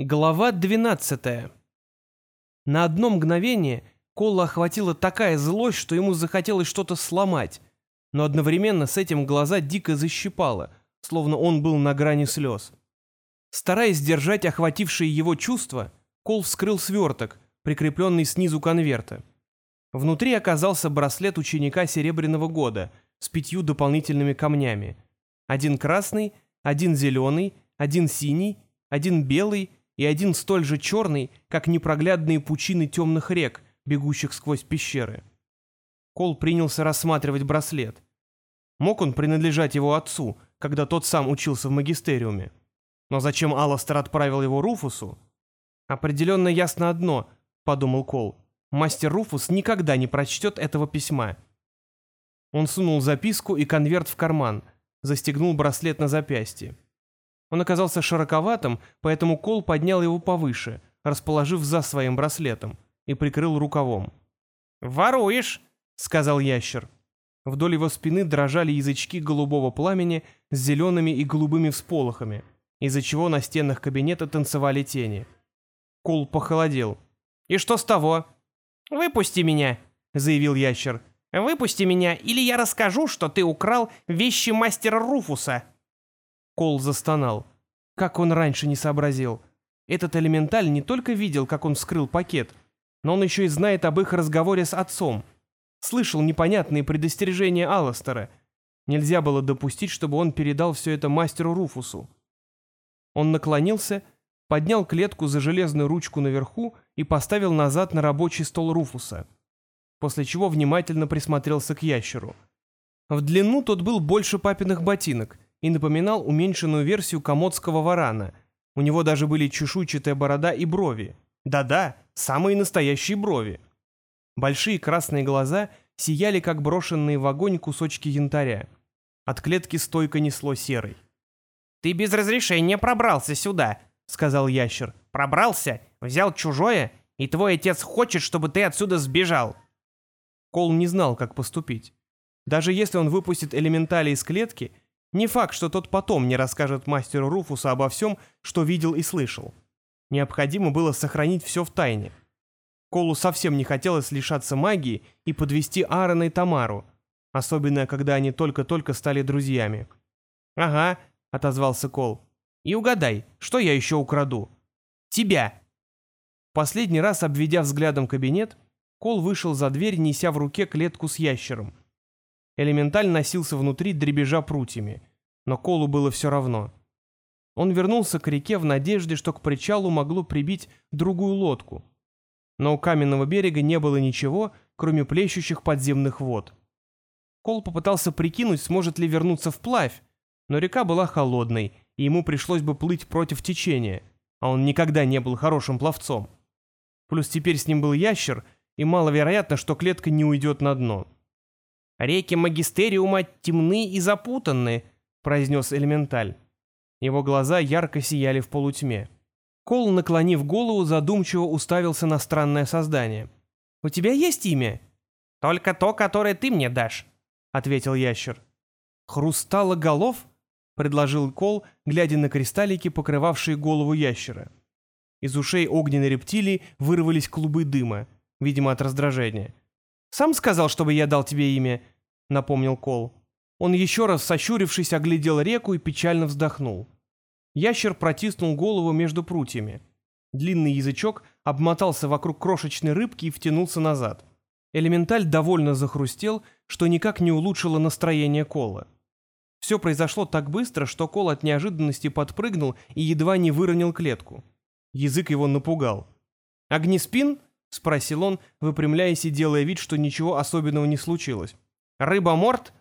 Глава 12. На одно мгновение Колла охватила такая злость, что ему захотелось что-то сломать, но одновременно с этим глаза дико защипало, словно он был на грани слез. Стараясь сдержать охватившие его чувства, Кол вскрыл сверток, прикрепленный снизу конверта. Внутри оказался браслет ученика Серебряного года с пятью дополнительными камнями. Один красный, один зеленый, один синий, один белый и один столь же черный, как непроглядные пучины темных рек, бегущих сквозь пещеры. Кол принялся рассматривать браслет. Мог он принадлежать его отцу, когда тот сам учился в магистериуме? Но зачем Алластер отправил его Руфусу? Определенно ясно одно, подумал Кол. Мастер Руфус никогда не прочтет этого письма. Он сунул записку и конверт в карман, застегнул браслет на запястье. Он оказался широковатым, поэтому Кол поднял его повыше, расположив за своим браслетом, и прикрыл рукавом. «Воруешь!» — сказал ящер. Вдоль его спины дрожали язычки голубого пламени с зелеными и голубыми всполохами, из-за чего на стенах кабинета танцевали тени. Кол похолодел. «И что с того?» «Выпусти меня!» — заявил ящер. «Выпусти меня, или я расскажу, что ты украл вещи мастера Руфуса!» Кол застонал. Как он раньше не сообразил. Этот элементаль не только видел, как он вскрыл пакет, но он еще и знает об их разговоре с отцом. Слышал непонятные предостережения Алластера. Нельзя было допустить, чтобы он передал все это мастеру Руфусу. Он наклонился, поднял клетку за железную ручку наверху и поставил назад на рабочий стол Руфуса. После чего внимательно присмотрелся к ящеру. В длину тот был больше папиных ботинок — и напоминал уменьшенную версию комодского варана. У него даже были чешуйчатая борода и брови. Да-да, самые настоящие брови. Большие красные глаза сияли, как брошенные в огонь кусочки янтаря. От клетки стойко несло серой. «Ты без разрешения пробрался сюда», — сказал ящер. «Пробрался, взял чужое, и твой отец хочет, чтобы ты отсюда сбежал». Кол не знал, как поступить. Даже если он выпустит элементали из клетки, не факт, что тот потом не расскажет мастеру Руфуса обо всем, что видел и слышал. Необходимо было сохранить все в тайне. Колу совсем не хотелось лишаться магии и подвести Аарона и Тамару, особенно когда они только-только стали друзьями. «Ага», — отозвался Кол. «И угадай, что я еще украду?» «Тебя!» Последний раз, обведя взглядом кабинет, Кол вышел за дверь, неся в руке клетку с ящером — Элементаль носился внутри, дребежа прутьями. Но Колу было все равно. Он вернулся к реке в надежде, что к причалу могло прибить другую лодку. Но у каменного берега не было ничего, кроме плещущих подземных вод. Кол попытался прикинуть, сможет ли вернуться вплавь, но река была холодной, и ему пришлось бы плыть против течения, а он никогда не был хорошим пловцом. Плюс теперь с ним был ящер, и маловероятно, что клетка не уйдет на дно. «Реки магистериума темны и запутанны», — произнес элементаль. Его глаза ярко сияли в полутьме. Кол, наклонив голову, задумчиво уставился на странное создание. «У тебя есть имя?» «Только то, которое ты мне дашь», — ответил ящер. «Хрустало голов?» — предложил Кол, глядя на кристаллики, покрывавшие голову ящера. Из ушей огненной рептилии вырвались клубы дыма, видимо, от раздражения. «Сам сказал, чтобы я дал тебе имя», — напомнил Кол. Он еще раз, сощурившись, оглядел реку и печально вздохнул. Ящер протиснул голову между прутьями. Длинный язычок обмотался вокруг крошечной рыбки и втянулся назад. Элементаль довольно захрустел, что никак не улучшило настроение Кола. Все произошло так быстро, что Кол от неожиданности подпрыгнул и едва не выронил клетку. Язык его напугал. «Огнеспин?» — спросил он, выпрямляясь и делая вид, что ничего особенного не случилось. «Рыба-морт?»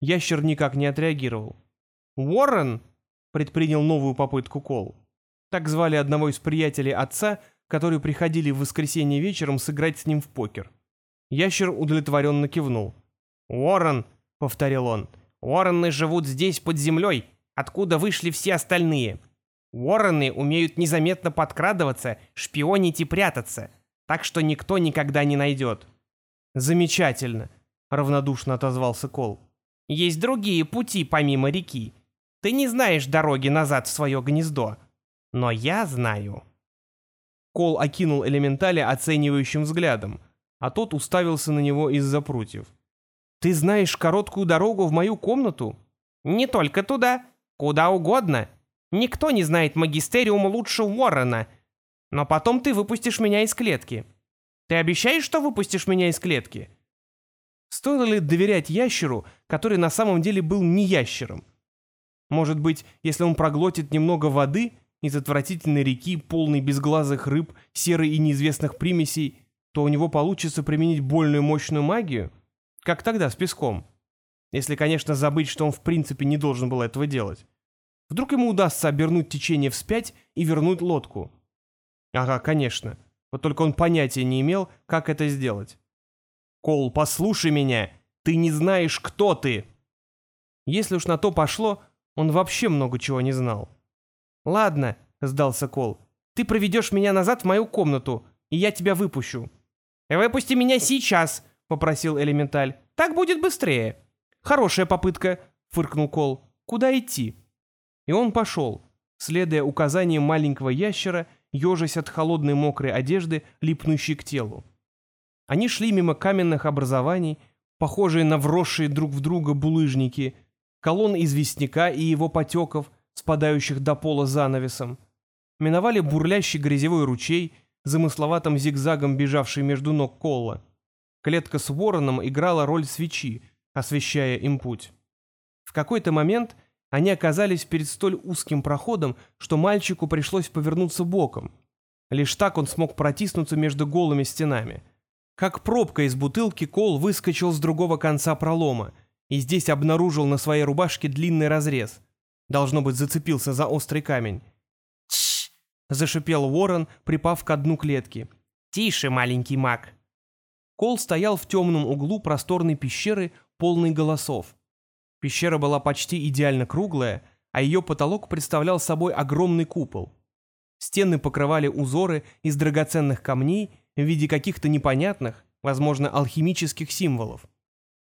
Ящер никак не отреагировал. «Уоррен?» — предпринял новую попытку Кол. Так звали одного из приятелей отца, которые приходили в воскресенье вечером сыграть с ним в покер. Ящер удовлетворенно кивнул. «Уоррен», — повторил он, — «Уоррены живут здесь под землей, откуда вышли все остальные. Уоррены умеют незаметно подкрадываться, шпионить и прятаться так что никто никогда не найдет». «Замечательно», — равнодушно отозвался Кол. «Есть другие пути помимо реки. Ты не знаешь дороги назад в свое гнездо. Но я знаю. Кол окинул элементаля оценивающим взглядом, а тот уставился на него из-за прутьев. «Ты знаешь короткую дорогу в мою комнату?» «Не только туда. Куда угодно. Никто не знает магистериум лучше Уоррена. Но потом ты выпустишь меня из клетки. Ты обещаешь, что выпустишь меня из клетки?» Стоило ли доверять ящеру, который на самом деле был не ящером? Может быть, если он проглотит немного воды из отвратительной реки, полной безглазых рыб, серой и неизвестных примесей, то у него получится применить больную мощную магию? Как тогда с песком? Если, конечно, забыть, что он в принципе не должен был этого делать. Вдруг ему удастся обернуть течение вспять и вернуть лодку? Ага, конечно. Вот только он понятия не имел, как это сделать. «Кол, послушай меня! Ты не знаешь, кто ты!» Если уж на то пошло, он вообще много чего не знал. «Ладно», — сдался Кол, — «ты проведешь меня назад в мою комнату, и я тебя выпущу». «Выпусти меня сейчас», — попросил Элементаль. «Так будет быстрее». «Хорошая попытка», — фыркнул Кол. «Куда идти?» И он пошел, следуя указаниям маленького ящера, ежась от холодной мокрой одежды, липнущей к телу. Они шли мимо каменных образований, похожие на вросшие друг в друга булыжники, колонн известняка и его потеков, спадающих до пола занавесом. Миновали бурлящий грязевой ручей, замысловатым зигзагом бежавший между ног Колла. Клетка с вороном играла роль свечи, освещая им путь. В какой-то момент они оказались перед столь узким проходом, что мальчику пришлось повернуться боком. Лишь так он смог протиснуться между голыми стенами. Как пробка из бутылки, Кол выскочил с другого конца пролома и здесь обнаружил на своей рубашке длинный разрез. Должно быть, зацепился за острый камень. «Тш!» — зашипел Уоррен, припав к дну клетки. «Тише, маленький маг!» Кол стоял в темном углу просторной пещеры, полной голосов. Пещера была почти идеально круглая, а ее потолок представлял собой огромный купол. Стены покрывали узоры из драгоценных камней в виде каких-то непонятных, возможно, алхимических символов.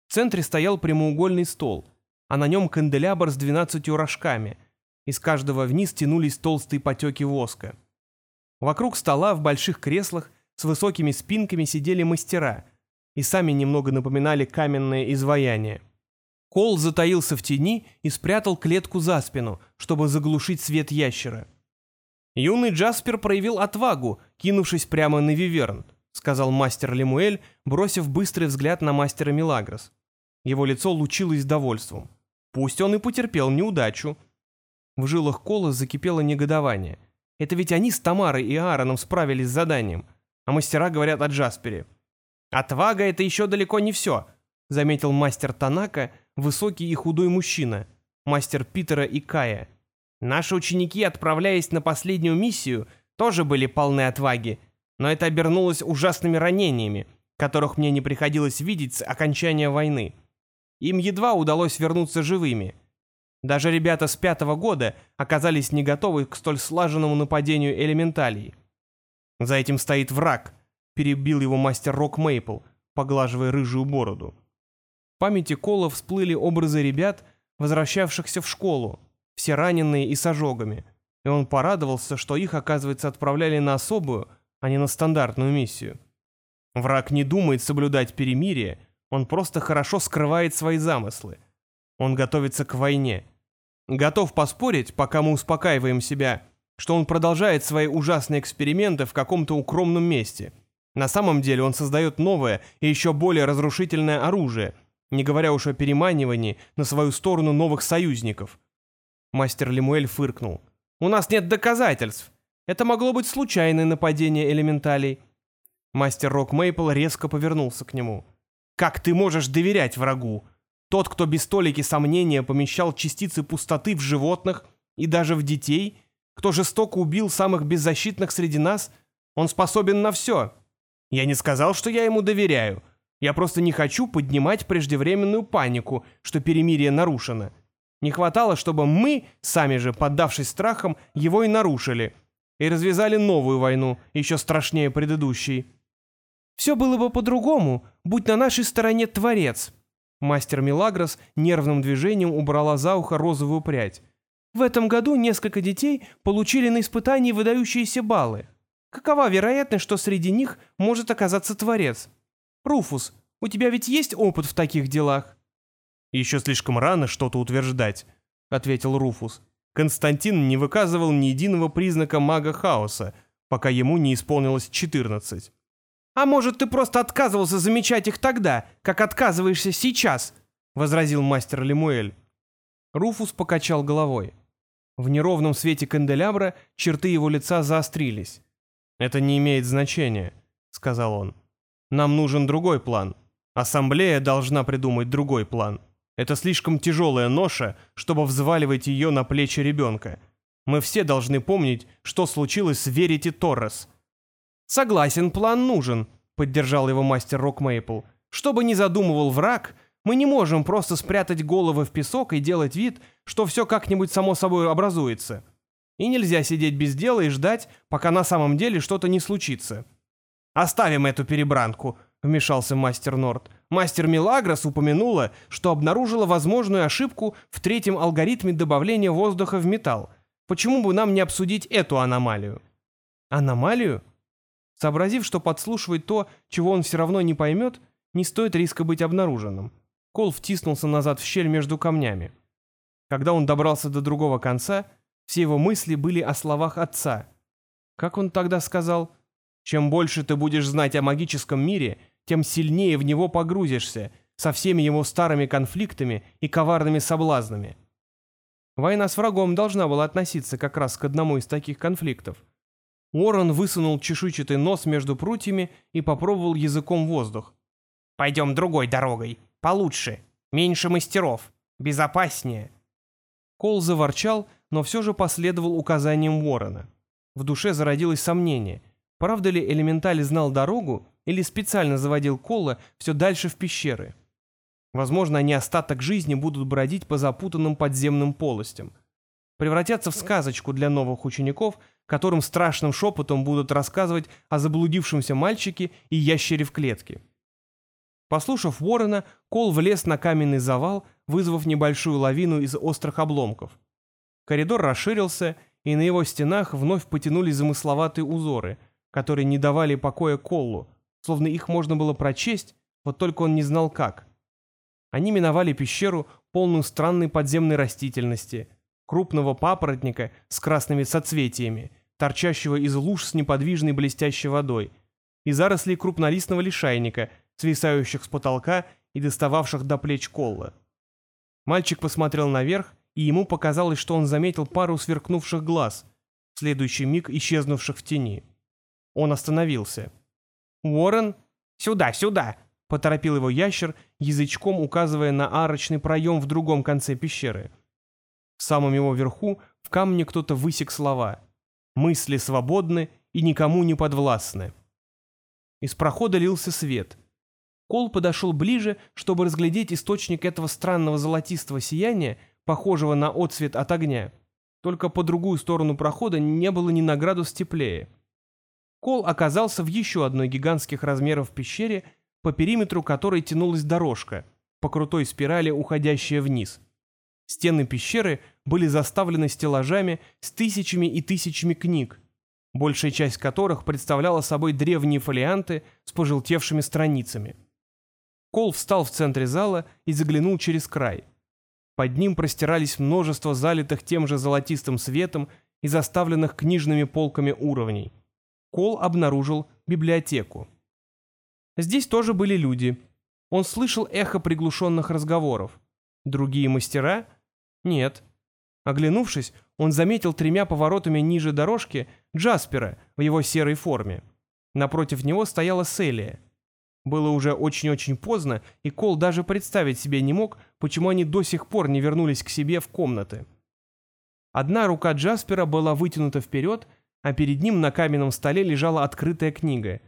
В центре стоял прямоугольный стол, а на нем канделябр с двенадцатью рожками. Из каждого вниз тянулись толстые потеки воска. Вокруг стола в больших креслах с высокими спинками сидели мастера и сами немного напоминали каменное изваяние. Кол затаился в тени и спрятал клетку за спину, чтобы заглушить свет ящера. «Юный Джаспер проявил отвагу, кинувшись прямо на Виверн», сказал мастер Лемуэль, бросив быстрый взгляд на мастера Милагрос. Его лицо лучилось довольством. Пусть он и потерпел неудачу. В жилах Кола закипело негодование. Это ведь они с Тамарой и Аароном справились с заданием, а мастера говорят о Джаспере. «Отвага — это еще далеко не все», — заметил мастер Танака, высокий и худой мужчина, мастер Питера и Кая. «Наши ученики, отправляясь на последнюю миссию, тоже были полны отваги, но это обернулось ужасными ранениями, которых мне не приходилось видеть с окончания войны. Им едва удалось вернуться живыми. Даже ребята с пятого года оказались не готовы к столь слаженному нападению элементалей. «За этим стоит враг», — перебил его мастер Рок Мейпл, поглаживая рыжую бороду. В памяти Кола всплыли образы ребят, возвращавшихся в школу, все раненые и с ожогами, и он порадовался, что их, оказывается, отправляли на особую, а не на стандартную миссию. Враг не думает соблюдать перемирие, он просто хорошо скрывает свои замыслы. Он готовится к войне. Готов поспорить, пока мы успокаиваем себя, что он продолжает свои ужасные эксперименты в каком-то укромном месте. На самом деле он создает новое и еще более разрушительное оружие, не говоря уж о переманивании на свою сторону новых союзников. Мастер Лемуэль фыркнул. «У нас нет доказательств. Это могло быть случайное нападение элементалей». Мастер Рок Мейпл резко повернулся к нему. Как ты можешь доверять врагу? Тот, кто без толики сомнения помещал частицы пустоты в животных и даже в детей, кто жестоко убил самых беззащитных среди нас, он способен на все. Я не сказал, что я ему доверяю. Я просто не хочу поднимать преждевременную панику, что перемирие нарушено. Не хватало, чтобы мы, сами же, поддавшись страхам, его и нарушили, и развязали новую войну, еще страшнее предыдущей. Все было бы по-другому, будь на нашей стороне Творец». Мастер Милагрос нервным движением убрала за ухо розовую прядь. В этом году несколько детей получили на испытании выдающиеся баллы. Какова вероятность, что среди них может оказаться творец? Руфус, у тебя ведь есть опыт в таких делах?» «Еще слишком рано что-то утверждать», — ответил Руфус. Константин не выказывал ни единого признака мага хаоса, пока ему не исполнилось четырнадцать. «А может, ты просто отказывался замечать их тогда, как отказываешься сейчас?» — возразил мастер Лемуэль. Руфус покачал головой. В неровном свете канделябра черты его лица заострились. «Это не имеет значения», — сказал он. «Нам нужен другой план. Ассамблея должна придумать другой план. Это слишком тяжелая ноша, чтобы взваливать ее на плечи ребенка. Мы все должны помнить, что случилось с Верити Торрес». «Согласен, план нужен», — поддержал его мастер Рок Мейпл. «Что бы ни задумывал враг, мы не можем просто спрятать головы в песок и делать вид, что все как-нибудь само собой образуется. И нельзя сидеть без дела и ждать, пока на самом деле что-то не случится. «Оставим эту перебранку», — вмешался мастер Норд. Мастер Милагрос упомянула, что обнаружила возможную ошибку в третьем алгоритме добавления воздуха в металл. Почему бы нам не обсудить эту аномалию? Аномалию? Сообразив, что подслушивать то, чего он все равно не поймет, не стоит риска быть обнаруженным. Кол втиснулся назад в щель между камнями. Когда он добрался до другого конца, все его мысли были о словах отца. Как он тогда сказал? «Чем больше ты будешь знать о магическом мире, тем сильнее в него погрузишься, со всеми его старыми конфликтами и коварными соблазнами». Война с врагом должна была относиться как раз к одному из таких конфликтов. Уоррен высунул чешуйчатый нос между прутьями и попробовал языком воздух. «Пойдем другой дорогой», Получше, меньше мастеров, безопаснее». Кол заворчал, но все же последовал указаниям Уоррена. В душе зародилось сомнение, правда ли Элементаль знал дорогу или специально заводил Кола все дальше в пещеры. Возможно, они остаток жизни будут бродить по запутанным подземным полостям. Превратятся в сказочку для новых учеников, которым страшным шепотом будут рассказывать о заблудившемся мальчике и ящере в клетке. Послушав Уоррена, Кол влез на каменный завал, вызвав небольшую лавину из острых обломков. Коридор расширился, и на его стенах вновь потянулись замысловатые узоры, которые не давали покоя Коллу, словно их можно было прочесть, вот только он не знал как. Они миновали пещеру, полную странной подземной растительности, крупного папоротника с красными соцветиями, торчащего из луж с неподвижной блестящей водой, и зарослей крупнолистного лишайника — свисающих с потолка и достававших до плеч Колла. Мальчик посмотрел наверх, и ему показалось, что он заметил пару сверкнувших глаз, в следующий миг исчезнувших в тени. Он остановился. «Уоррен, сюда, сюда!» — поторопил его ящер, язычком указывая на арочный проем в другом конце пещеры. В самом его верху в камне кто-то высек слова «Мысли свободны и никому не подвластны». Из прохода лился свет — Кол подошел ближе, чтобы разглядеть источник этого странного золотистого сияния, похожего на отсвет от огня. Только по другую сторону прохода не было ни на градус теплее. Кол оказался в еще одной гигантских размеров пещере, по периметру которой тянулась дорожка, по крутой спирали, уходящая вниз. Стены пещеры были заставлены стеллажами с тысячами и тысячами книг, большая часть которых представляла собой древние фолианты с пожелтевшими страницами. Кол встал в центре зала и заглянул через край. Под ним простирались множество залитых тем же золотистым светом и заставленных книжными полками уровней. Кол обнаружил библиотеку. Здесь тоже были люди. Он слышал эхо приглушенных разговоров. Другие мастера? Нет. Оглянувшись, он заметил тремя поворотами ниже дорожки Джаспера в его серой форме. Напротив него стояла Селия — было уже очень-очень поздно, и Кол даже представить себе не мог, почему они до сих пор не вернулись к себе в комнаты. Одна рука Джаспера была вытянута вперед, а перед ним на каменном столе лежала открытая книга.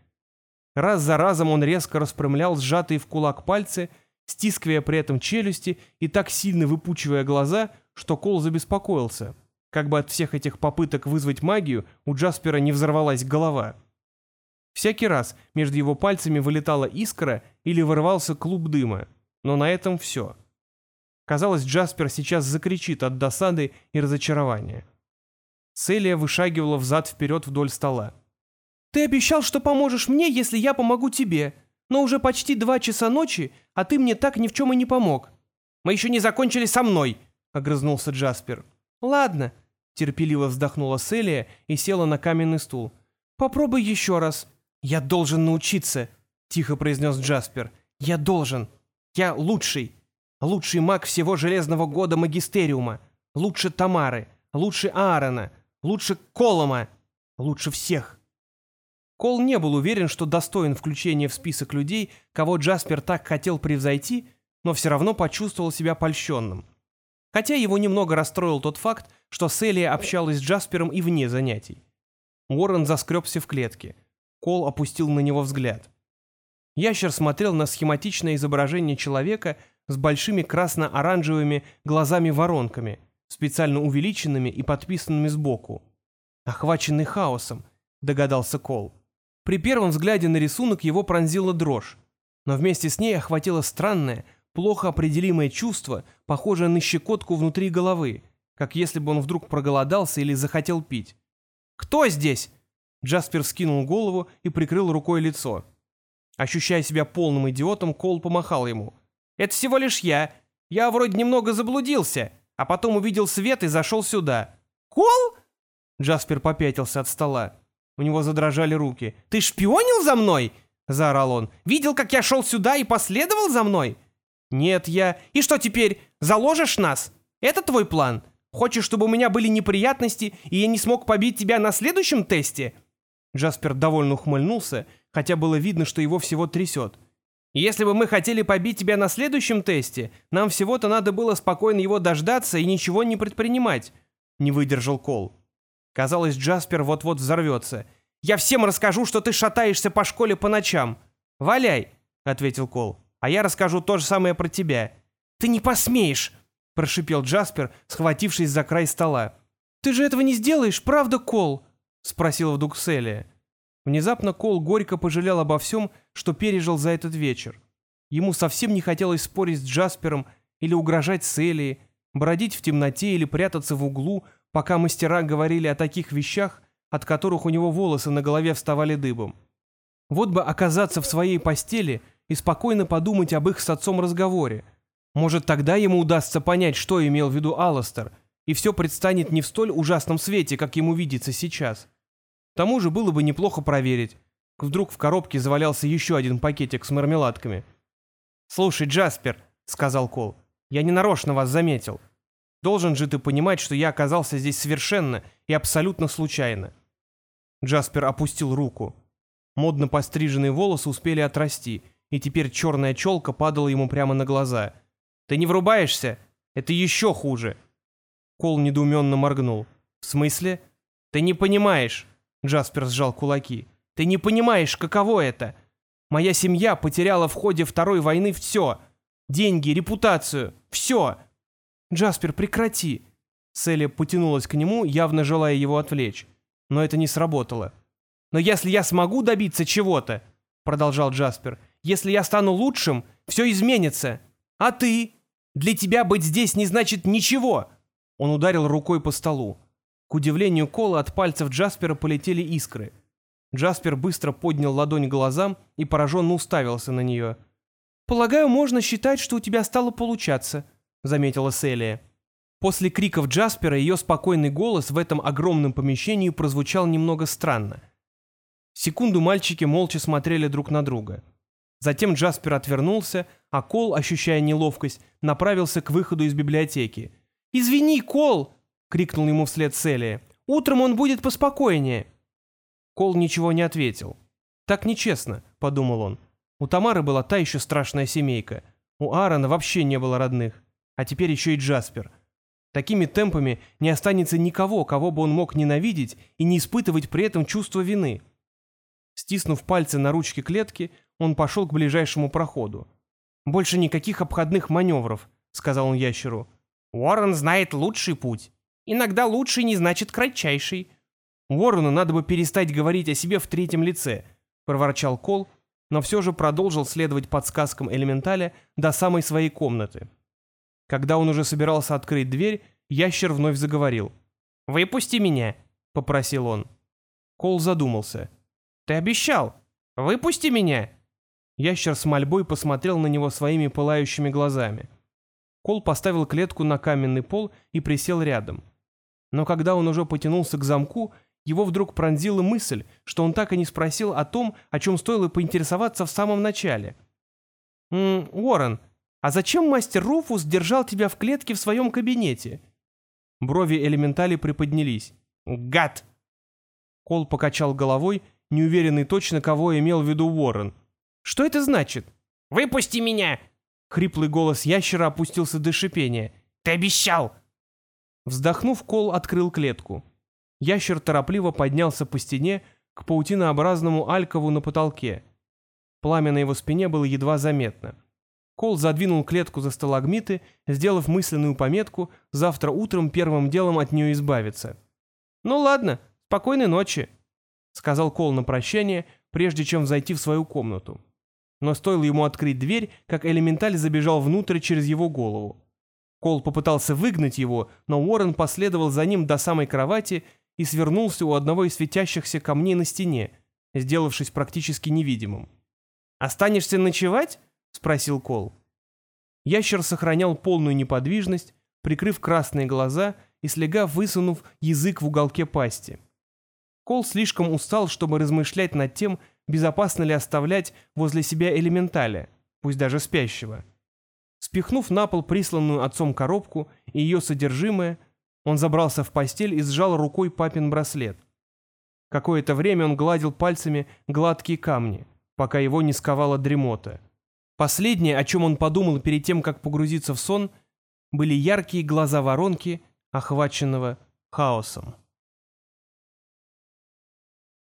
Раз за разом он резко распрямлял сжатые в кулак пальцы, стискивая при этом челюсти и так сильно выпучивая глаза, что Кол забеспокоился. Как бы от всех этих попыток вызвать магию у Джаспера не взорвалась голова. Всякий раз между его пальцами вылетала искра или вырывался клуб дыма, но на этом все. Казалось, Джаспер сейчас закричит от досады и разочарования. Селия вышагивала взад-вперед вдоль стола. «Ты обещал, что поможешь мне, если я помогу тебе. Но уже почти два часа ночи, а ты мне так ни в чем и не помог». «Мы еще не закончили со мной», — огрызнулся Джаспер. «Ладно», — терпеливо вздохнула Селия и села на каменный стул. «Попробуй еще раз». «Я должен научиться», — тихо произнес Джаспер. «Я должен. Я лучший. Лучший маг всего Железного года Магистериума. Лучше Тамары. Лучше Аарона. Лучше Колома. Лучше всех». Кол не был уверен, что достоин включения в список людей, кого Джаспер так хотел превзойти, но все равно почувствовал себя польщенным. Хотя его немного расстроил тот факт, что Селия общалась с Джаспером и вне занятий. Уоррен заскребся в клетке. Кол опустил на него взгляд. Ящер смотрел на схематичное изображение человека с большими красно-оранжевыми глазами-воронками, специально увеличенными и подписанными сбоку. «Охваченный хаосом», — догадался Кол. При первом взгляде на рисунок его пронзила дрожь, но вместе с ней охватило странное, плохо определимое чувство, похожее на щекотку внутри головы, как если бы он вдруг проголодался или захотел пить. «Кто здесь?» Джаспер скинул голову и прикрыл рукой лицо. Ощущая себя полным идиотом, Кол помахал ему. «Это всего лишь я. Я вроде немного заблудился, а потом увидел свет и зашел сюда». «Кол?» Джаспер попятился от стола. У него задрожали руки. «Ты шпионил за мной?» — заорал он. «Видел, как я шел сюда и последовал за мной?» «Нет, я...» «И что теперь, заложишь нас? Это твой план? Хочешь, чтобы у меня были неприятности, и я не смог побить тебя на следующем тесте?» Джаспер довольно ухмыльнулся, хотя было видно, что его всего трясет. «Если бы мы хотели побить тебя на следующем тесте, нам всего-то надо было спокойно его дождаться и ничего не предпринимать», — не выдержал Кол. Казалось, Джаспер вот-вот взорвется. «Я всем расскажу, что ты шатаешься по школе по ночам. Валяй!» — ответил Кол. «А я расскажу то же самое про тебя». «Ты не посмеешь!» — прошипел Джаспер, схватившись за край стола. «Ты же этого не сделаешь, правда, Кол?» — спросила вдруг Селия. Внезапно Кол горько пожалел обо всем, что пережил за этот вечер. Ему совсем не хотелось спорить с Джаспером или угрожать Селии, бродить в темноте или прятаться в углу, пока мастера говорили о таких вещах, от которых у него волосы на голове вставали дыбом. Вот бы оказаться в своей постели и спокойно подумать об их с отцом разговоре. Может, тогда ему удастся понять, что имел в виду Алластер, и все предстанет не в столь ужасном свете, как ему видится сейчас. К тому же было бы неплохо проверить. Вдруг в коробке завалялся еще один пакетик с мармеладками. «Слушай, Джаспер», — сказал Кол, — «я ненарочно вас заметил. Должен же ты понимать, что я оказался здесь совершенно и абсолютно случайно». Джаспер опустил руку. Модно постриженные волосы успели отрасти, и теперь черная челка падала ему прямо на глаза. «Ты не врубаешься? Это еще хуже!» Кол недоуменно моргнул. «В смысле? Ты не понимаешь!» Джаспер сжал кулаки. «Ты не понимаешь, каково это! Моя семья потеряла в ходе Второй войны все. Деньги, репутацию, все. «Джаспер, прекрати!» Селия потянулась к нему, явно желая его отвлечь. Но это не сработало. «Но если я смогу добиться чего-то», — продолжал Джаспер, «если я стану лучшим, все изменится. А ты? Для тебя быть здесь не значит ничего!» Он ударил рукой по столу. Удивлению Кола от пальцев Джаспера полетели искры. Джаспер быстро поднял ладонь к глазам и пораженно уставился на нее. «Полагаю, можно считать, что у тебя стало получаться», заметила Селия. После криков Джаспера ее спокойный голос в этом огромном помещении прозвучал немного странно. Секунду мальчики молча смотрели друг на друга. Затем Джаспер отвернулся, а Кол, ощущая неловкость, направился к выходу из библиотеки. «Извини, Кол!» — крикнул ему вслед Селия. «Утром он будет поспокойнее». Кол ничего не ответил. «Так нечестно», — подумал он. У Тамары была та еще страшная семейка. У Аарона вообще не было родных а теперь еще и Джаспер. Такими темпами не останется никого, кого бы он мог ненавидеть и не испытывать при этом чувство вины. Стиснув пальцы на ручке клетки, он пошел к ближайшему проходу. «Больше никаких обходных маневров», — сказал он ящеру. «Уоррен знает лучший путь. Иногда лучший не значит кратчайший». «Уоррену надо бы перестать говорить о себе в третьем лице», — проворчал Кол, но все же продолжил следовать подсказкам элементаля до самой своей комнаты. Когда он уже собирался открыть дверь, ящер вновь заговорил. «Выпусти меня», — попросил он. Кол задумался. «Ты обещал! Выпусти меня!» Ящер с мольбой посмотрел на него своими пылающими глазами. Кол поставил клетку на каменный пол и присел рядом. Но когда он уже потянулся к замку, его вдруг пронзила мысль, что он так и не спросил о том, о чем стоило поинтересоваться в самом начале. «М -м, «Уоррен, а зачем мастер Руфус держал тебя в клетке в своем кабинете?» Брови элементали приподнялись. «Гад!» Кол покачал головой, неуверенный точно, кого имел в виду Уоррен. «Что это значит?» «Выпусти меня!» Хриплый голос ящера опустился до шипения. «Ты обещал!» Вздохнув, Кол открыл клетку. Ящер торопливо поднялся по стене к паутинообразному алькову на потолке. Пламя на его спине было едва заметно. Кол задвинул клетку за сталагмиты, сделав мысленную пометку завтра утром первым делом от нее избавиться. «Ну ладно, спокойной ночи», — сказал Кол на прощание, прежде чем зайти в свою комнату. Но стоило ему открыть дверь, как элементаль забежал внутрь через его голову. Кол попытался выгнать его, но Уоррен последовал за ним до самой кровати и свернулся у одного из светящихся камней на стене, сделавшись практически невидимым. «Останешься ночевать?» — спросил Кол. Ящер сохранял полную неподвижность, прикрыв красные глаза и слегка высунув язык в уголке пасти. Кол слишком устал, чтобы размышлять над тем, безопасно ли оставлять возле себя элементаля, пусть даже спящего. Спихнув на пол присланную отцом коробку и ее содержимое, он забрался в постель и сжал рукой папин браслет. Какое-то время он гладил пальцами гладкие камни, пока его не сковала дремота. Последнее, о чем он подумал перед тем, как погрузиться в сон, были яркие глаза воронки, охваченного хаосом.